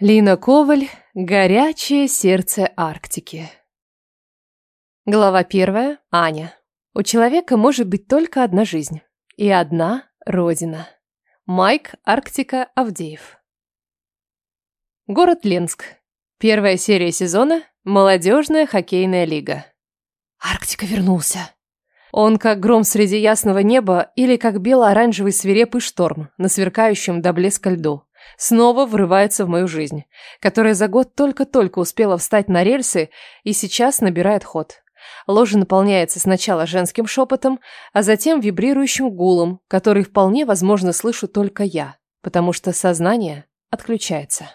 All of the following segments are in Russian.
Лина Коваль. Горячее сердце Арктики. Глава первая. Аня. У человека может быть только одна жизнь. И одна родина. Майк Арктика Авдеев. Город Ленск. Первая серия сезона. Молодежная хоккейная лига. Арктика вернулся. Он как гром среди ясного неба или как бело-оранжевый свирепый шторм на сверкающем до блеска льду снова врывается в мою жизнь, которая за год только-только успела встать на рельсы и сейчас набирает ход. Ложа наполняется сначала женским шепотом, а затем вибрирующим гулом, который вполне возможно слышу только я, потому что сознание отключается.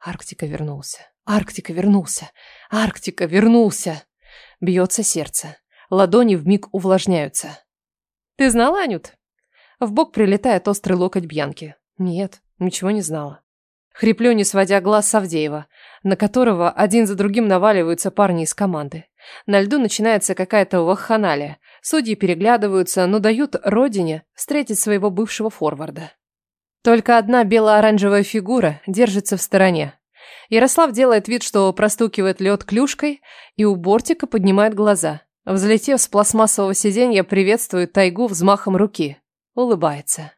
Арктика вернулся. Арктика вернулся. Арктика вернулся. Бьется сердце. Ладони вмиг увлажняются. Ты знала, Анют? В бок прилетает острый локоть Бьянки. Нет, Ничего не знала. Хриплю, не сводя глаз с Авдеева, на которого один за другим наваливаются парни из команды. На льду начинается какая-то вахханалия. Судьи переглядываются, но дают родине встретить своего бывшего форварда. Только одна бело-оранжевая фигура держится в стороне. Ярослав делает вид, что простукивает лед клюшкой, и у бортика поднимает глаза. Взлетев с пластмассового сиденья, приветствует тайгу взмахом руки. Улыбается.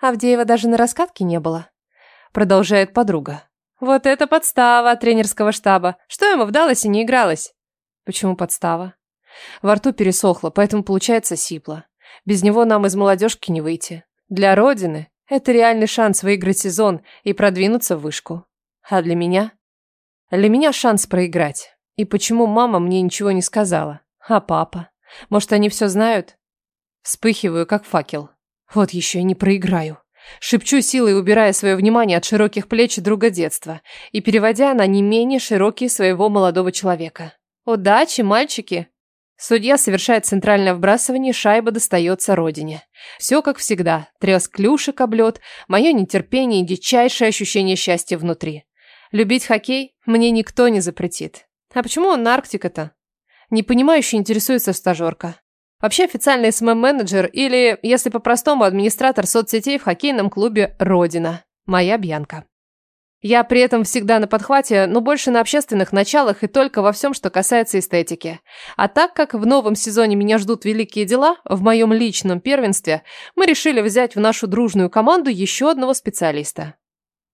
Авдеева даже на раскатке не было. Продолжает подруга. Вот это подстава тренерского штаба. Что ему в Далласе не игралось? Почему подстава? Во рту пересохло, поэтому получается сипло. Без него нам из молодежки не выйти. Для Родины это реальный шанс выиграть сезон и продвинуться в вышку. А для меня? Для меня шанс проиграть. И почему мама мне ничего не сказала? А папа? Может, они все знают? Вспыхиваю, как факел. Вот еще и не проиграю. Шепчу силой, убирая свое внимание от широких плеч друга детства и переводя на не менее широкие своего молодого человека. «Удачи, мальчики!» Судья совершает центральное вбрасывание, шайба достается родине. Все как всегда. Треск клюшек облет, мое нетерпение и дичайшее ощущение счастья внутри. Любить хоккей мне никто не запретит. А почему он на Арктика-то? Непонимающе интересуется стажерка. Вообще официальный СММ-менеджер или, если по-простому, администратор соцсетей в хоккейном клубе «Родина». Моя Бьянка. Я при этом всегда на подхвате, но больше на общественных началах и только во всем, что касается эстетики. А так как в новом сезоне меня ждут великие дела, в моем личном первенстве, мы решили взять в нашу дружную команду еще одного специалиста.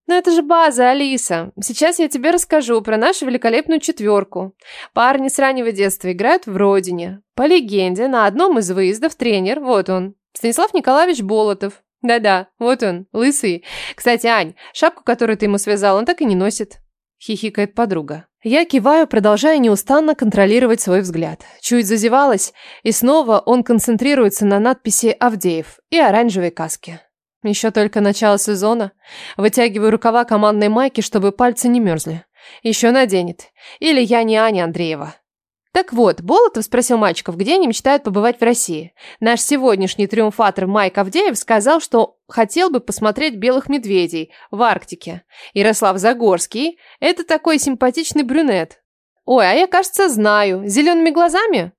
«Ну это же база, Алиса. Сейчас я тебе расскажу про нашу великолепную четверку. Парни с раннего детства играют в родине. По легенде, на одном из выездов тренер, вот он, Станислав Николаевич Болотов. Да-да, вот он, лысый. Кстати, Ань, шапку, которую ты ему связал, он так и не носит. Хихикает подруга. Я киваю, продолжая неустанно контролировать свой взгляд. Чуть зазевалась, и снова он концентрируется на надписи «Авдеев» и оранжевой каске. Еще только начало сезона. Вытягиваю рукава командной майки, чтобы пальцы не мерзли. Еще наденет. Или я не Аня Андреева. Так вот, Болотов спросил мальчиков, где они мечтают побывать в России. Наш сегодняшний триумфатор Майк Авдеев сказал, что хотел бы посмотреть белых медведей в Арктике. Ярослав Загорский – это такой симпатичный брюнет. Ой, а я, кажется, знаю. Зелеными глазами?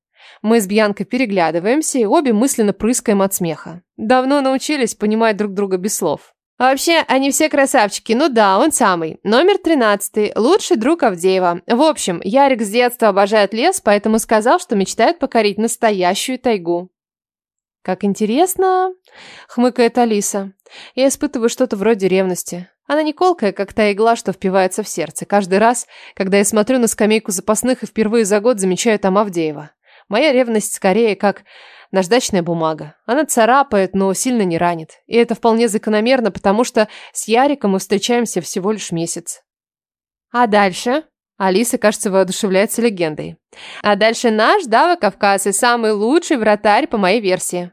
Мы с Бьянкой переглядываемся и обе мысленно прыскаем от смеха. Давно научились понимать друг друга без слов. А вообще, они все красавчики. Ну да, он самый. Номер тринадцатый. Лучший друг Авдеева. В общем, Ярик с детства обожает лес, поэтому сказал, что мечтает покорить настоящую тайгу. «Как интересно!» — хмыкает Алиса. Я испытываю что-то вроде ревности. Она не колкая, как та игла, что впивается в сердце. Каждый раз, когда я смотрю на скамейку запасных и впервые за год замечаю там Авдеева. Моя ревность скорее как наждачная бумага. Она царапает, но сильно не ранит. И это вполне закономерно, потому что с Яриком мы встречаемся всего лишь месяц. А дальше? Алиса, кажется, воодушевляется легендой. А дальше наш Дава Кавказ и самый лучший вратарь по моей версии.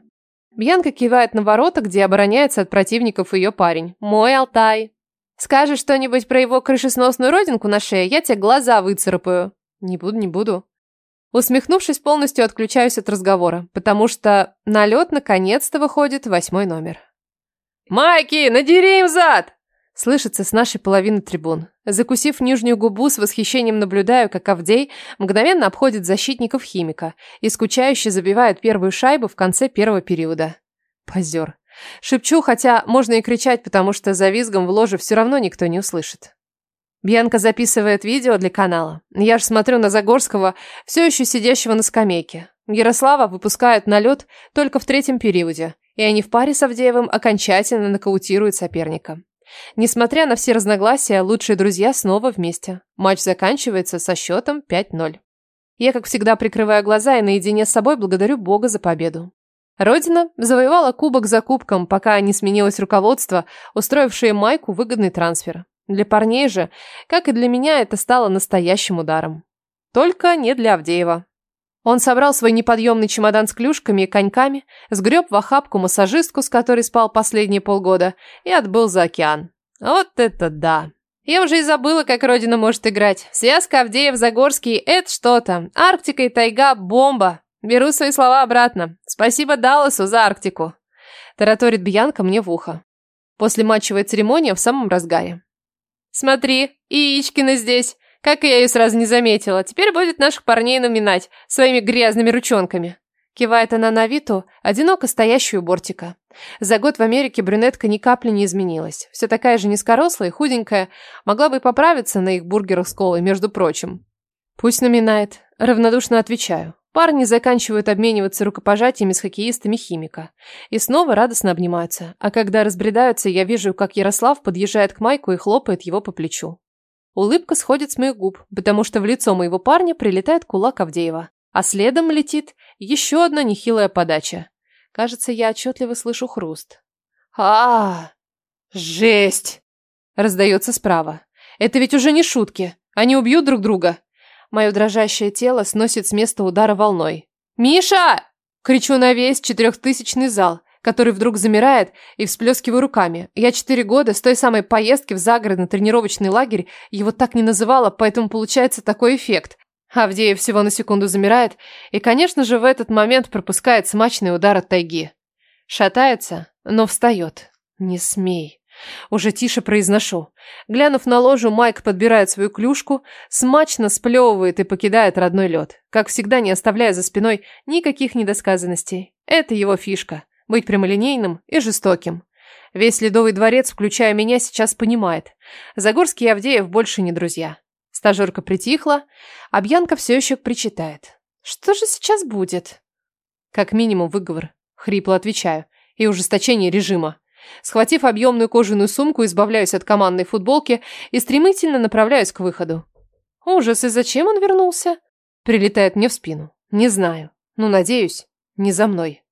Бьянка кивает на ворота, где обороняется от противников ее парень. Мой Алтай. Скажешь что-нибудь про его крышесносную родинку на шее, я тебе глаза выцарапаю. Не буду, не буду. Усмехнувшись, полностью отключаюсь от разговора, потому что на лед наконец-то выходит восьмой номер. «Майки, надери им зад!» Слышится с нашей половины трибун. Закусив нижнюю губу, с восхищением наблюдаю, как Авдей мгновенно обходит защитников химика и скучающе забивает первую шайбу в конце первого периода. Позер. Шепчу, хотя можно и кричать, потому что за визгом в ложе все равно никто не услышит. Бьянка записывает видео для канала. Я же смотрю на Загорского, все еще сидящего на скамейке. Ярослава выпускают на лед только в третьем периоде, и они в паре с Авдеевым окончательно нокаутируют соперника. Несмотря на все разногласия, лучшие друзья снова вместе. Матч заканчивается со счетом 5-0. Я, как всегда, прикрываю глаза и наедине с собой благодарю Бога за победу. Родина завоевала кубок за кубком, пока не сменилось руководство, устроившее Майку выгодный трансфер. Для парней же, как и для меня, это стало настоящим ударом. Только не для Авдеева. Он собрал свой неподъемный чемодан с клюшками и коньками, сгреб в охапку массажистку, с которой спал последние полгода, и отбыл за океан. Вот это да! Я уже и забыла, как Родина может играть. Связка Авдеев-Загорский – это что-то. Арктика и тайга – бомба. Беру свои слова обратно. Спасибо Далласу за Арктику. Тараторит Бьянка мне в ухо. После матчевой церемонии в самом разгаре. Смотри, Яичкина здесь. Как я ее сразу не заметила. Теперь будет наших парней наминать своими грязными ручонками. Кивает она на Виту, одиноко стоящую у бортика. За год в Америке брюнетка ни капли не изменилась. Все такая же низкорослая и худенькая. Могла бы и поправиться на их бургерах с колой, между прочим. Пусть наминает. Равнодушно отвечаю. Парни заканчивают обмениваться рукопожатиями с хоккеистами химика. И снова радостно обнимаются. А когда разбредаются, я вижу, как Ярослав подъезжает к Майку и хлопает его по плечу. Улыбка сходит с моих губ, потому что в лицо моего парня прилетает кулак Авдеева. А следом летит еще одна нехилая подача. Кажется, я отчетливо слышу хруст. а, Жесть! Раздается справа. Это ведь уже не шутки. Они убьют друг друга. Мое дрожащее тело сносит с места удара волной. «Миша!» Кричу на весь четырехтысячный зал который вдруг замирает и всплескиваю руками. Я четыре года с той самой поездки в загородный тренировочный лагерь его так не называла, поэтому получается такой эффект. Авдеев всего на секунду замирает и, конечно же, в этот момент пропускает смачный удар от тайги. Шатается, но встает. Не смей. Уже тише произношу. Глянув на ложу, Майк подбирает свою клюшку, смачно сплевывает и покидает родной лед, как всегда не оставляя за спиной никаких недосказанностей. Это его фишка. Быть прямолинейным и жестоким. Весь Ледовый дворец, включая меня, сейчас понимает. Загорский и Авдеев больше не друзья. Стажерка притихла, а Бьянка все еще причитает. Что же сейчас будет? Как минимум выговор. Хрипло отвечаю. И ужесточение режима. Схватив объемную кожаную сумку, избавляюсь от командной футболки и стремительно направляюсь к выходу. Ужас, и зачем он вернулся? Прилетает мне в спину. Не знаю. Ну, надеюсь, не за мной.